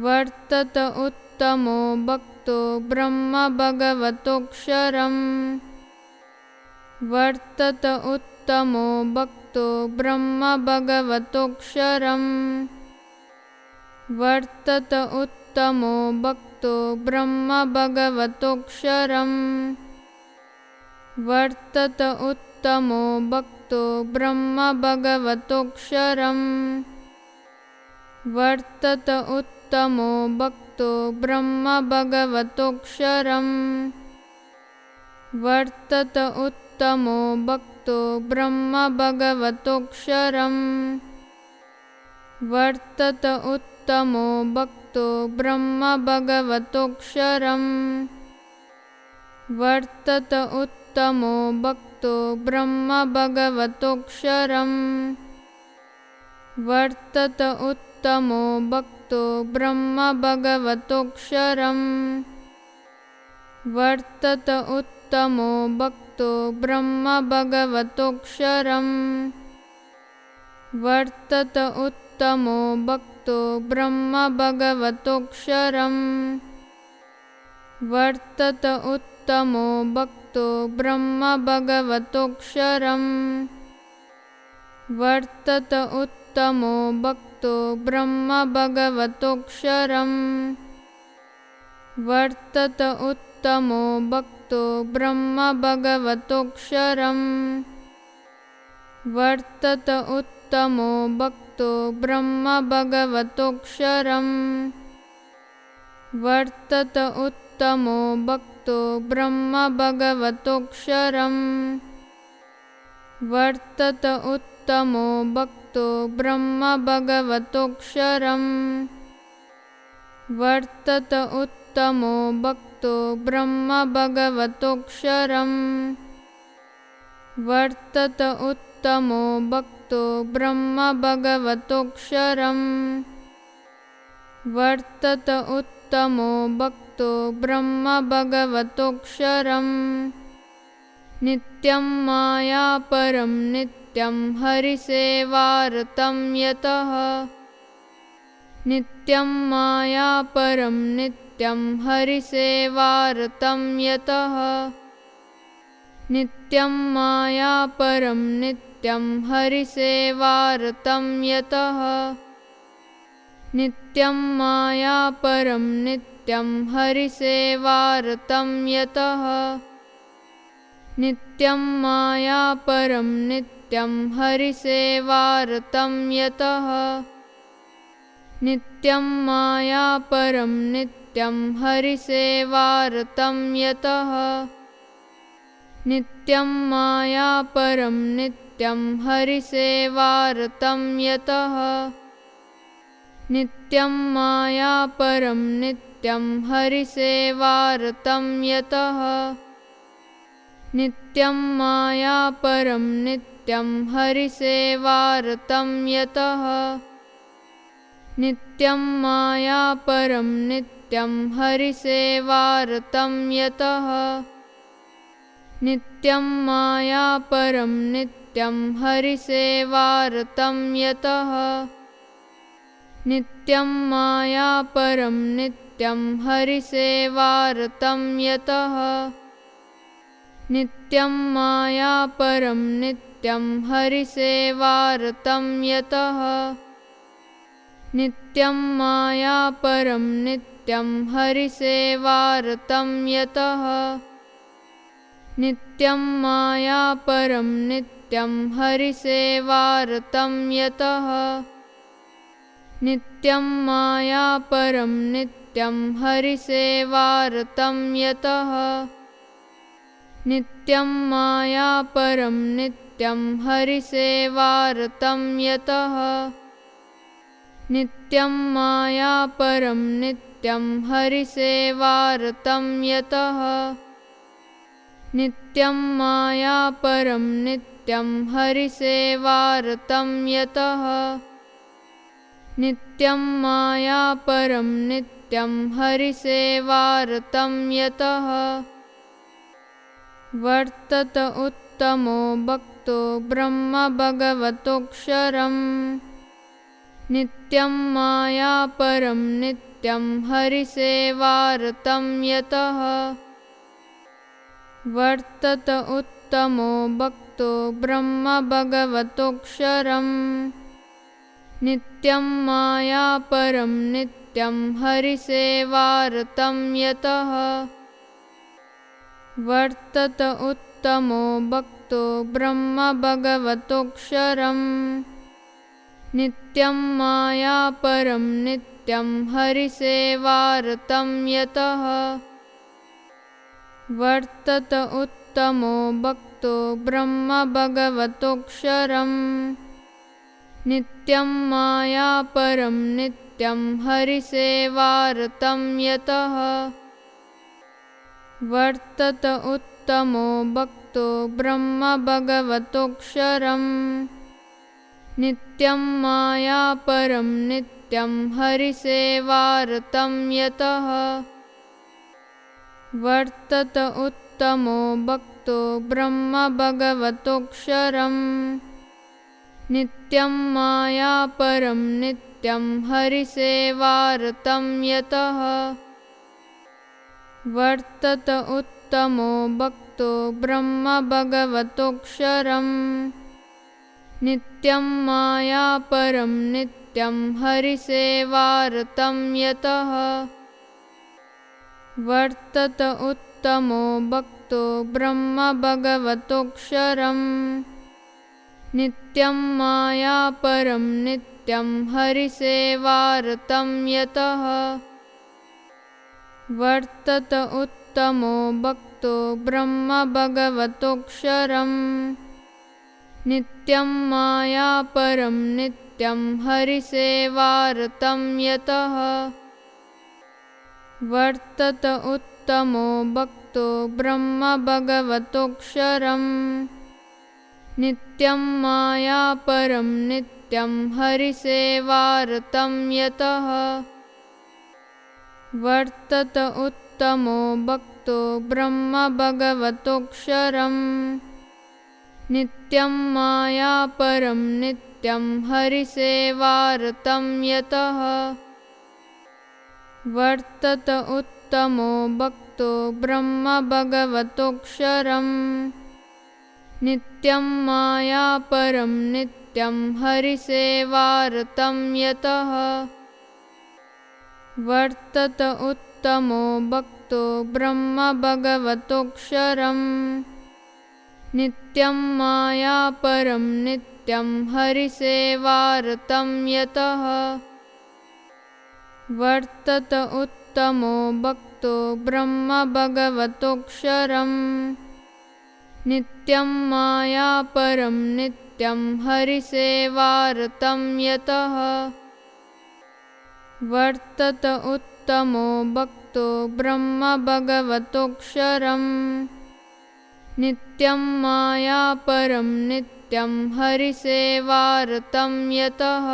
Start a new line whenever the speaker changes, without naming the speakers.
वर्तत उत्तमो भक्तो ब्रह्मभगवतोऽक्षरम् वर्तत उत्तमो भक्तो ब्रह्मभगवतोऽक्षरम् वर्तत उत्तमो भक्तो ब्रह्मभगवतोऽक्षरम् वर्तत उत्तमो भक्तो ब्रह्मभगवतोऽक्षरम् वर्तत उत् उत्तमो भक्तो ब्रह्म भगवतोऽक्षरम्। वर्तत उत्तमो भक्तो ब्रह्म भगवतोऽक्षरम्। वर्तत उत्तमो भक्तो ब्रह्म भगवतोऽक्षरम्। वर्तत उत्तमो भक्तो ब्रह्म भगवतोऽक्षरम्। वर्तत उत्तमो भक्तो ब्रह्म भगवतोऽक्षरम्। वर्तत उत्तमो भक्तो ब्रह्म भगवतोऽक्षरम्। वर्तत उत्तमो भक्तो ब्रह्म भगवतोऽक्षरम्। वर्तत उत्तमो भक्तो ब्रह्म भगवतोऽक्षरम्। वर्तत उत्तमो भक्तो ब्रह्म भगवतोऽक्षरम्। वर्तत उत्तमो भक्तो ब्रह्म भगवतोऽक्षरम्। वर्तत उत्तमो भक्तो ब्रह्म भगवतोऽक्षरम्। वर्तत उत्तमो भक्तो ब्रह्म भगवतोऽक्षरम्। वर्तत उत्तमो भक्तो ब्रह्म भगवतोऽक्षरम्। वर्तत उत्तमो भक्तो ब्रह्म भगवतोऽक्षरम्। वर्तत उत्तमो भक्तो ब्रह्म भगवतोऽक्षरम्। वर्तत उत्तमो भक्तो ब्रह्म भगवतोऽक्षरम्। नित्यं मायापरं नित्यं हरिसेवारतं यतः। नित्यं मायापरं नित्यं हरिसेवारतं यतः। नित्यं मायापरं नित्यं हरिसेवारतं यतः। नित्यं मायापरं नित्यं हरिसेवारतं यतः। नित्यं मायापरं नित्यं हरिसेवारतं यतः। नित्यं मायापरं नित्यं हरिसेवारतं यतः। नित्यं मायापरं नित्यं हरिसेवारतं यतः। नित्यं मायापरं नित्यं हरिसेवारतं यतः। नित्यं मायापरं नित्यं हरिसेवारतं यतः। नित्यं मायापरं नित्यं हरिसेवारतं यतः। नित्यं मायापरं नित्यं हरिसेवारतं यतः। नित्यं मायापरं नित्यं हरिसेवारतं यतः। नित्यं मायापरं नित्यं हरिसेवारतं यतः। नित्यं मायापरं नित्यं हरिसेवारतं यतः। नित्यं मायापरं नित्यं हरिसेवारतं यतः। नित्यं मायापरं नित्यं हरिसेवारतं यतः। नित्यं मायापरं नित्यं हरिसेवारतं यतः। नित्यं मायापरं नित्यं हरिसेवारतं यतः। नित्यं मायापरं नित्यं हरिसेवारतं यतः। नित्यं मायापरं नित्यं हरिसेवारतं यतः। वर्तत उत्तमो भक्तो ब्रह्म भगवतोऽक्षरम्। नित्यं मायापरं नित्यं हरिसेवारतं यतः। वर्तत उत्तमो भक्तो ब्रह्मभगवतोऽक्षरम् नित्यं मायापरं नित्यं हरिसेवारतं यतः। वर्तत ब्रह्मभगवतोऽक्षरम् नित्यं मायापरं नित्यं हरिसेवारतं यतः। वर्तत उत्तमो भक्तो ब्रह्मभगवतोऽक्षरम् नित्यं मायापरं नित्यं हरिसेवारतं यतः वर्तत उत्तमो भक्तो ब्रह्मभगवतोऽक्षरम् नित्यं मायापरं नित्यं हरिसेवारतं यतः। वर्तत उत्तमो भक्तो ब्रह्मभगवतोऽक्षरम् नित्यं मायापरं नित्यं हरिसेवारतं यतः वर्तत उत्तमो भक्तो ब्रह्मभगवतोऽक्षरम् नित्यं मायापरं नित्यं हरिसेवारतं यतः। वर्तत उत्तमो भक्तो ब्रह्मभगवतोऽक्षरम् नित्यं मायापरं नित्यं हरिसेवारतं यतः वर्तत उत्तमो भक्तो ब्रह्मभगवतोऽक्षरम् नित्यं मायापरं नित्यं हरिसेवारतं यतः। वर्तत उत्तमो भक्तो ब्रह्मभगवतोऽक्षरम् नित्यं मायापरं नित्यं हरिसेवारतं यतः वर्तत उत्तमो भक्तो ब्रह्मभगवतोऽक्षरम् नित्यं मायापरं नित्यं हरिसेवारतं यतः। वर्तत उत्तमो भक्तो ब्रह्मभगवतोऽक्षरम् नित्यं मायापरं नित्यं हरिसेवारतं यतः वर्तत उत्तमो भक्तो ब्रह्मभगवतोऽक्षरम्। नित्यं मायापरं नित्यं हरिसेवारतं यतः। वर्तत उत्तमो भक्तो ब्रह्मभगवतोऽक्षरम्। नित्यं मायापरं नित्यं हरिसेवारतं यतः वर्तत उत्तमो भक्तो ब्रह्मभगवतोऽक्षरम् नित्यं मायापरं नित्यं हरिसेवारतं यतः